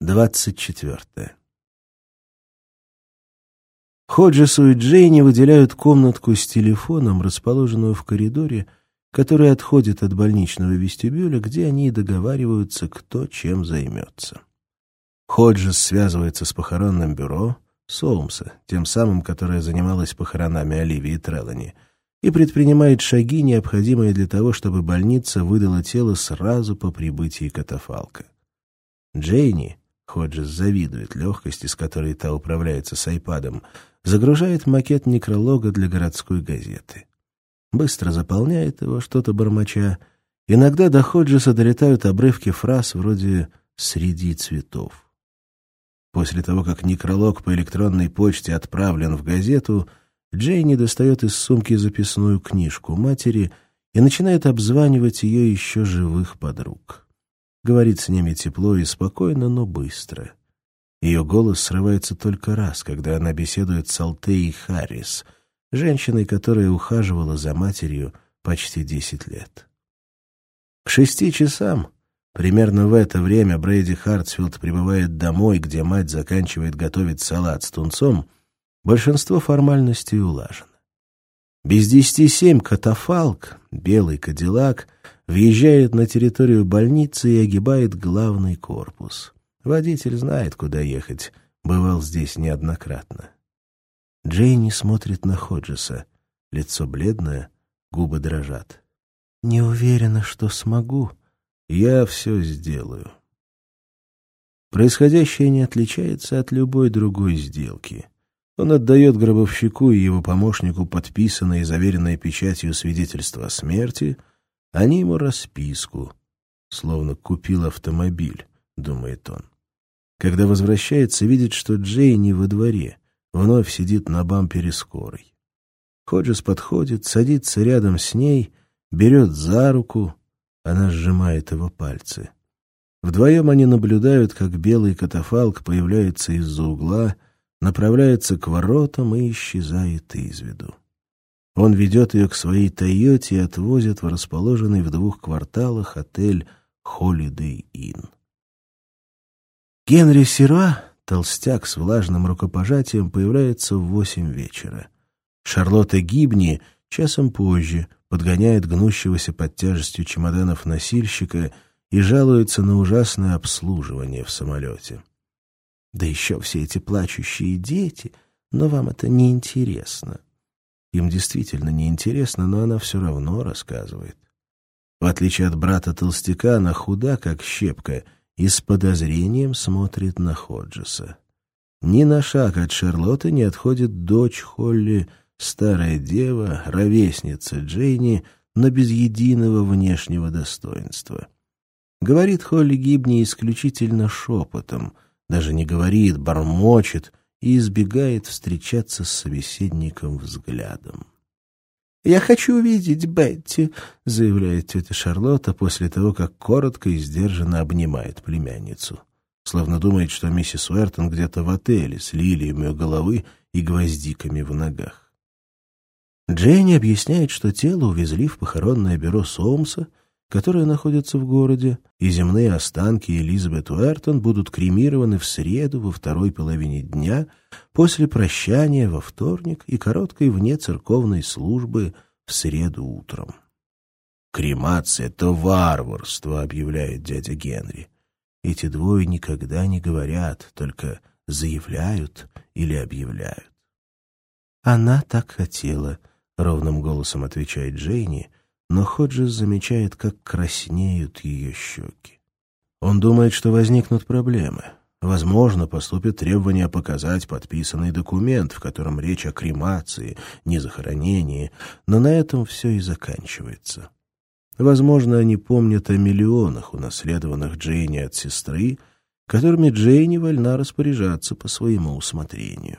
двадцать четвертое. Ходжесу и Джейни выделяют комнатку с телефоном, расположенную в коридоре, который отходит от больничного вестибюля, где они и договариваются, кто чем займется. Ходжес связывается с похоронным бюро Соумса, тем самым, которое занималось похоронами Оливии Трелани, и предпринимает шаги, необходимые для того, чтобы больница выдала тело сразу по прибытии катафалка. Джейни, Ходжес завидует легкости, с которой та управляется с айпадом, загружает макет некролога для городской газеты. Быстро заполняет его, что-то бормоча. Иногда до Ходжеса долетают обрывки фраз вроде «среди цветов». После того, как некролог по электронной почте отправлен в газету, Джейни достает из сумки записную книжку матери и начинает обзванивать ее еще живых подруг. Говорит с ними тепло и спокойно, но быстро. Ее голос срывается только раз, когда она беседует с Алтеей Харрис, женщиной, которая ухаживала за матерью почти десять лет. К шести часам, примерно в это время, Брейди Хартсфилд прибывает домой, где мать заканчивает готовить салат с тунцом, большинство формальностей улажено. Без десяти семь катафалк, белый кадиллак — въезжает на территорию больницы и огибает главный корпус. Водитель знает, куда ехать, бывал здесь неоднократно. Джейни смотрит на Ходжеса. Лицо бледное, губы дрожат. «Не уверена, что смогу. Я все сделаю». Происходящее не отличается от любой другой сделки. Он отдает гробовщику и его помощнику подписанное и заверенное печатью свидетельство о смерти — они ему расписку, словно купил автомобиль, думает он. Когда возвращается, видит, что Джей не во дворе, вновь сидит на бампере скорой. Ходжес подходит, садится рядом с ней, берет за руку, она сжимает его пальцы. Вдвоем они наблюдают, как белый катафалк появляется из-за угла, направляется к воротам и исчезает из виду. Он ведет ее к своей «Тойоте» и отвозит в расположенный в двух кварталах отель «Холидей Inn». Генри Сируа, толстяк с влажным рукопожатием, появляется в восемь вечера. Шарлотта Гибни часом позже подгоняет гнущегося под тяжестью чемоданов носильщика и жалуется на ужасное обслуживание в самолете. Да еще все эти плачущие дети, но вам это не интересно. Им действительно неинтересно, но она все равно рассказывает. В отличие от брата-толстяка, она худа, как щепка, и с подозрением смотрит на Ходжеса. Ни на шаг от Шарлотты не отходит дочь Холли, старая дева, ровесница Джейни, но без единого внешнего достоинства. Говорит Холли Гибни исключительно шепотом, даже не говорит, бормочет, и избегает встречаться с собеседником взглядом. «Я хочу увидеть Бетти», — заявляет тетя Шарлотта после того, как коротко и сдержанно обнимает племянницу. Словно думает, что миссис Уэртон где-то в отеле с лилиями у головы и гвоздиками в ногах. Дженни объясняет, что тело увезли в похоронное бюро Сомса — которая находится в городе, и земные останки Элизабет Уэртон будут кремированы в среду во второй половине дня после прощания во вторник и короткой вне церковной службы в среду утром. «Кремация — это варварство», — объявляет дядя Генри. Эти двое никогда не говорят, только заявляют или объявляют. «Она так хотела», — ровным голосом отвечает Джейни, — но Ходжес замечает, как краснеют ее щеки. Он думает, что возникнут проблемы. Возможно, поступит требование показать подписанный документ, в котором речь о кремации, не захоронении, но на этом все и заканчивается. Возможно, они помнят о миллионах, унаследованных Джейни от сестры, которыми Джейни вольна распоряжаться по своему усмотрению.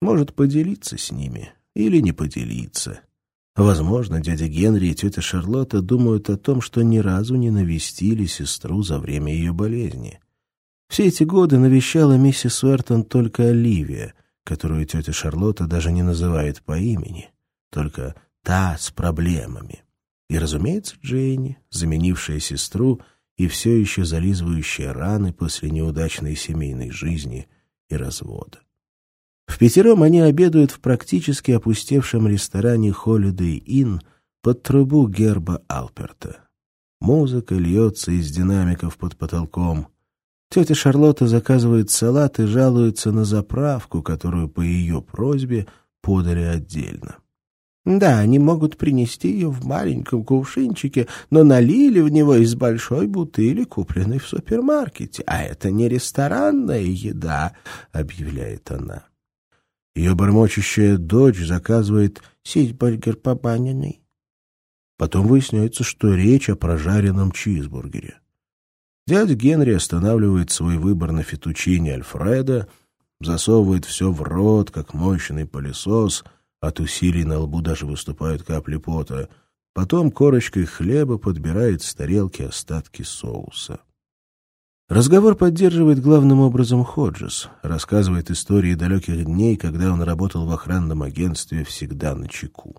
Может поделиться с ними или не поделиться — Возможно, дядя Генри и тетя Шарлотта думают о том, что ни разу не навестили сестру за время ее болезни. Все эти годы навещала миссис Уэртон только Оливия, которую тетя Шарлотта даже не называет по имени, только та с проблемами. И, разумеется, Джейни, заменившая сестру и все еще зализывающая раны после неудачной семейной жизни и развода. В пятером они обедают в практически опустевшем ресторане Holiday Inn под трубу герба Алперта. Музыка льется из динамиков под потолком. Тетя Шарлотта заказывает салат и жалуется на заправку, которую по ее просьбе подали отдельно. Да, они могут принести ее в маленьком кувшинчике, но налили в него из большой бутыли, купленной в супермаркете. А это не ресторанная еда, — объявляет она. Ее бормочущая дочь заказывает ситбургер побаненный. Потом выясняется, что речь о прожаренном чизбургере. Дядя Генри останавливает свой выбор на фетучине Альфреда, засовывает все в рот, как мощный пылесос — от усилий на лбу даже выступают капли пота. Потом корочкой хлеба подбирает с тарелки остатки соуса. Разговор поддерживает главным образом Ходжес, рассказывает истории далеких дней, когда он работал в охранном агентстве «Всегда на чеку».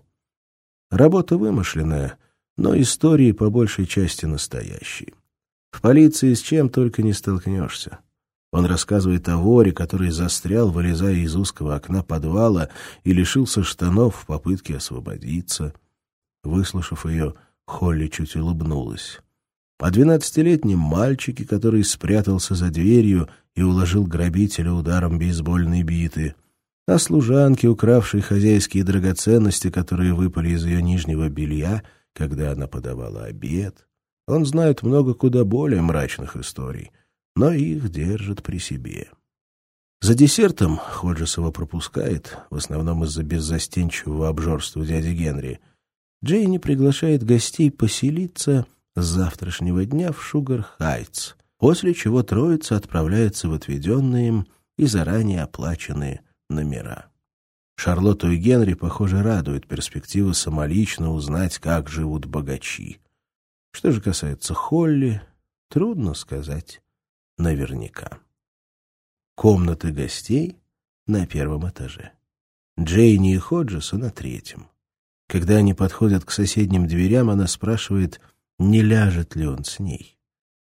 Работа вымышленная, но истории по большей части настоящие. В полиции с чем только не столкнешься. Он рассказывает о воре, который застрял, вылезая из узкого окна подвала и лишился штанов в попытке освободиться. Выслушав ее, Холли чуть улыбнулась. О двенадцатилетнем мальчике, который спрятался за дверью и уложил грабителя ударом бейсбольной биты. О служанке, укравшей хозяйские драгоценности, которые выпали из ее нижнего белья, когда она подавала обед. Он знает много куда более мрачных историй — но их держит при себе. За десертом Ходжес его пропускает, в основном из-за беззастенчивого обжорства дяди Генри. Джейни приглашает гостей поселиться завтрашнего дня в Шугар-Хайтс, после чего троица отправляется в отведенные им и заранее оплаченные номера. Шарлотту и Генри, похоже, радует перспектива самолично узнать, как живут богачи. Что же касается Холли, трудно сказать наверняка. Комнаты гостей на первом этаже. Джейни и Ходжеса на третьем. Когда они подходят к соседним дверям, она спрашивает, не ляжет ли он с ней.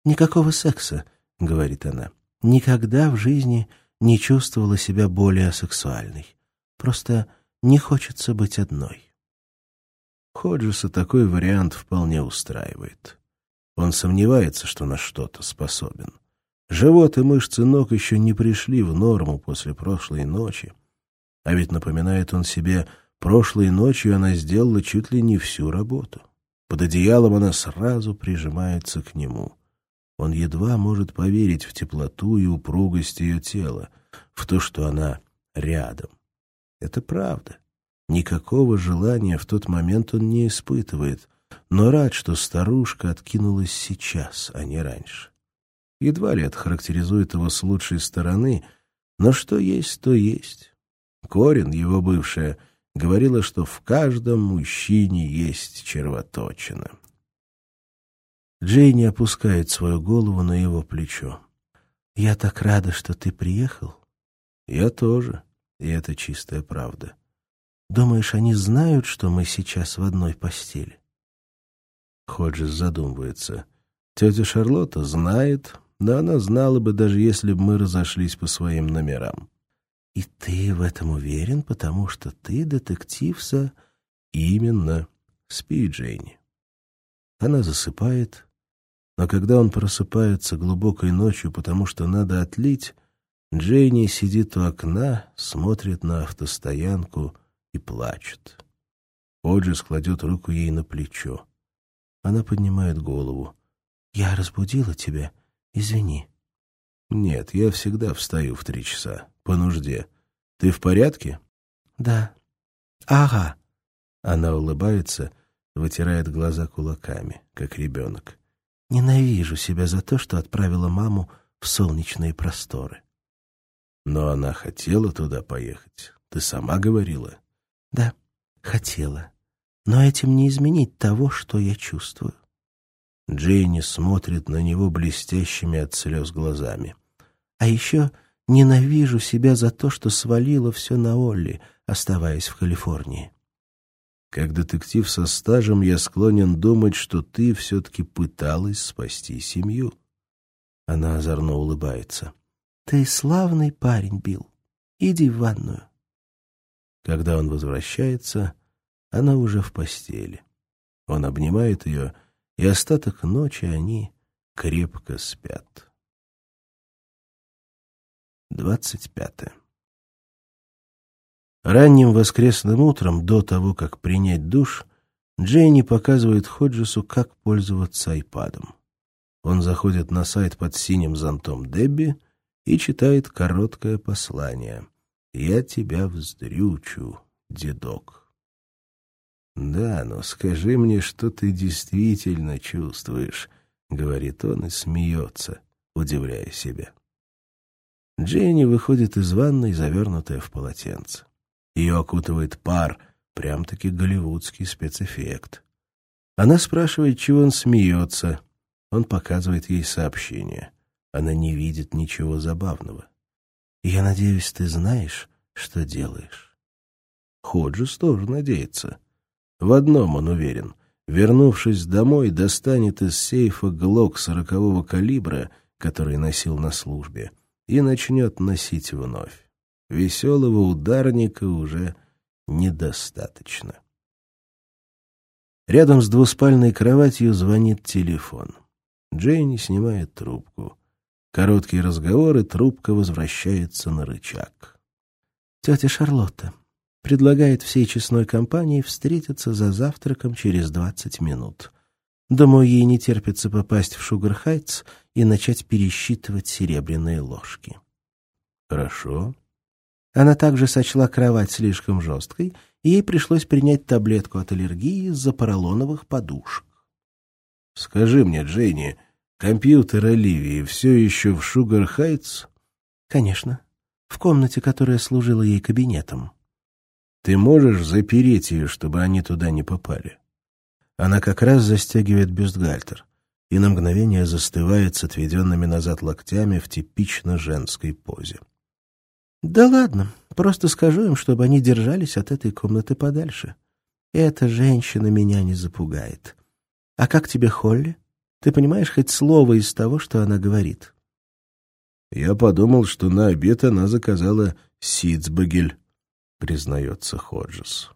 «Никакого секса», — говорит она. «Никогда в жизни не чувствовала себя более сексуальной. Просто не хочется быть одной». Ходжеса такой вариант вполне устраивает. Он сомневается, что на что-то способен. Живот и мышцы ног еще не пришли в норму после прошлой ночи. А ведь, напоминает он себе, прошлой ночью она сделала чуть ли не всю работу. Под одеялом она сразу прижимается к нему. Он едва может поверить в теплоту и упругость ее тела, в то, что она рядом. Это правда. Никакого желания в тот момент он не испытывает, но рад, что старушка откинулась сейчас, а не раньше. Едва ли это характеризует его с лучшей стороны, но что есть, то есть. Корин, его бывшая, говорила, что в каждом мужчине есть червоточина. Джейни опускает свою голову на его плечо. «Я так рада, что ты приехал». «Я тоже, и это чистая правда». «Думаешь, они знают, что мы сейчас в одной постели?» Ходжес задумывается. «Тетя Шарлотта знает, но она знала бы, даже если бы мы разошлись по своим номерам. «И ты в этом уверен, потому что ты детектив со...» «Именно. Спи, Джейни». Она засыпает, но когда он просыпается глубокой ночью, потому что надо отлить, Джейни сидит у окна, смотрит на автостоянку и плачет. Оджис кладет руку ей на плечо. Она поднимает голову. «Я разбудила тебя?» Извини. Нет, я всегда встаю в три часа. По нужде. Ты в порядке? Да. Ага. Она улыбается, вытирает глаза кулаками, как ребенок. Ненавижу себя за то, что отправила маму в солнечные просторы. Но она хотела туда поехать. Ты сама говорила? Да, хотела. Но этим не изменить того, что я чувствую. Джейни смотрит на него блестящими от слез глазами. «А еще ненавижу себя за то, что свалила все на Олли, оставаясь в Калифорнии». Как детектив со стажем я склонен думать, что ты все-таки пыталась спасти семью. Она озорно улыбается. Ты славный парень, Билл. Иди в ванную. Когда он возвращается, она уже в постели. Он обнимает ее, и остаток ночи они крепко спят. Двадцать пятое. Ранним воскресным утром, до того, как принять душ, Джейни показывает Ходжесу, как пользоваться айпадом. Он заходит на сайт под синим зонтом Дебби и читает короткое послание. «Я тебя вздрючу, дедок». «Да, но скажи мне, что ты действительно чувствуешь», — говорит он и смеется, удивляя себя. Джейни выходит из ванной, завернутая в полотенце. Ее окутывает пар, прям-таки голливудский спецэффект. Она спрашивает, чего он смеется. Он показывает ей сообщение. Она не видит ничего забавного. «Я надеюсь, ты знаешь, что делаешь». Ходжес тоже надеется. В одном он уверен. Вернувшись домой, достанет из сейфа глок сорокового калибра, который носил на службе, и начнет носить вновь. Веселого ударника уже недостаточно. Рядом с двуспальной кроватью звонит телефон. Джейни снимает трубку. Короткие разговоры, трубка возвращается на рычаг. «Тетя Шарлотта предлагает всей честной компании встретиться за завтраком через двадцать минут. Думаю, ей не терпится попасть в Шугар-Хайтс и начать пересчитывать серебряные ложки». «Хорошо», она также сочла кровать слишком жесткой, и ей пришлось принять таблетку от аллергии из-за поролоновых подушек. «Скажи мне, Дженни, компьютер Оливии все еще в Шугар-Хайтс?» «Конечно. В комнате, которая служила ей кабинетом». «Ты можешь запереть ее, чтобы они туда не попали?» Она как раз застегивает бюстгальтер и на мгновение застывает с отведенными назад локтями в типично женской позе. Да ладно, просто скажу им, чтобы они держались от этой комнаты подальше. Эта женщина меня не запугает. А как тебе Холли? Ты понимаешь хоть слово из того, что она говорит? Я подумал, что на обед она заказала сицбагель, признается Ходжес.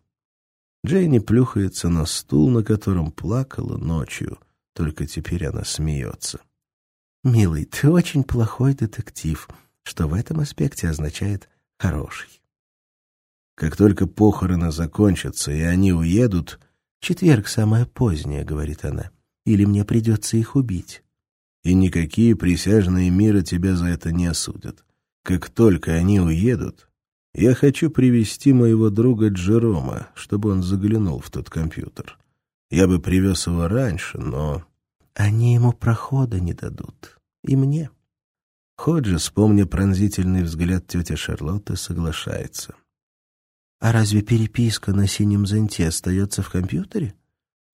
Джейни плюхается на стул, на котором плакала ночью, только теперь она смеется. «Милый, ты очень плохой детектив», что в этом аспекте означает «хороший». Как только похороны закончатся и они уедут... «Четверг самое позднее», — говорит она, — «или мне придется их убить». И никакие присяжные мира тебя за это не осудят. Как только они уедут, я хочу привести моего друга Джерома, чтобы он заглянул в тот компьютер. Я бы привез его раньше, но... Они ему прохода не дадут. И мне. Ходжес, помня пронзительный взгляд тети Шарлотты, соглашается. «А разве переписка на синем зонте остается в компьютере?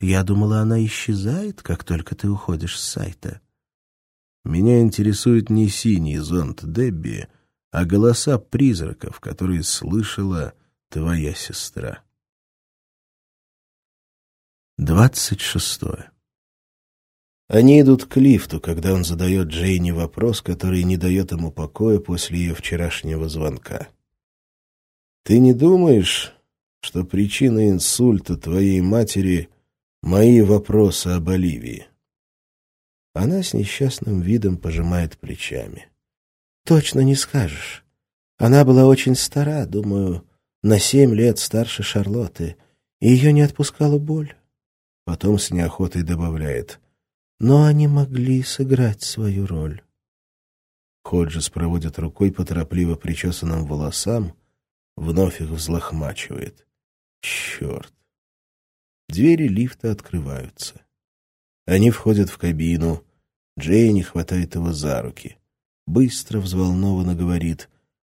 Я думала, она исчезает, как только ты уходишь с сайта». «Меня интересует не синий зонт Дебби, а голоса призраков, которые слышала твоя сестра». Двадцать шестое. Они идут к лифту, когда он задает Джейни вопрос, который не дает ему покоя после ее вчерашнего звонка. «Ты не думаешь, что причина инсульта твоей матери — мои вопросы об Оливии?» Она с несчастным видом пожимает плечами. «Точно не скажешь. Она была очень стара, думаю, на семь лет старше Шарлотты, и ее не отпускала боль». Потом с неохотой добавляет — но они могли сыграть свою роль. Ходжес проводит рукой по торопливо причесанным волосам, вновь их взлохмачивает. Черт! Двери лифта открываются. Они входят в кабину. Джейни хватает его за руки. Быстро, взволнованно говорит.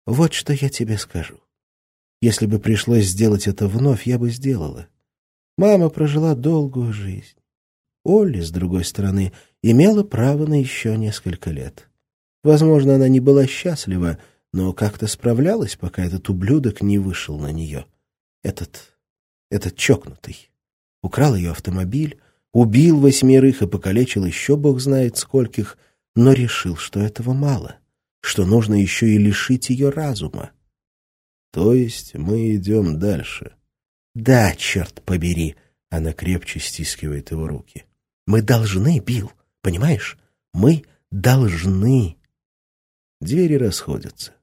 «Вот что я тебе скажу. Если бы пришлось сделать это вновь, я бы сделала. Мама прожила долгую жизнь. Олли, с другой стороны, имела право на еще несколько лет. Возможно, она не была счастлива, но как-то справлялась, пока этот ублюдок не вышел на нее. Этот... этот чокнутый. Украл ее автомобиль, убил восьмерых и покалечил еще бог знает скольких, но решил, что этого мало, что нужно еще и лишить ее разума. То есть мы идем дальше? Да, черт побери! Она крепче стискивает его руки. Мы должны, Билл, понимаешь? Мы должны. Двери расходятся.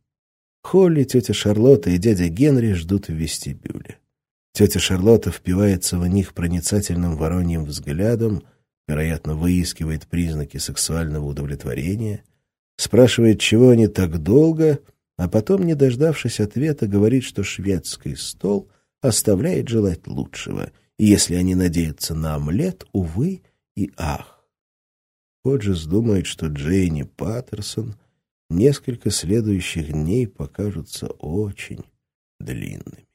Холли, тетя Шарлотта и дядя Генри ждут в вестибюле. Тетя Шарлотта впивается в них проницательным вороньим взглядом, вероятно, выискивает признаки сексуального удовлетворения, спрашивает, чего они так долго, а потом, не дождавшись ответа, говорит, что шведский стол оставляет желать лучшего, и если они надеются на омлет, увы и ах. Ходжес думает, что Джейни Паттерсон несколько следующих дней покажутся очень длинными.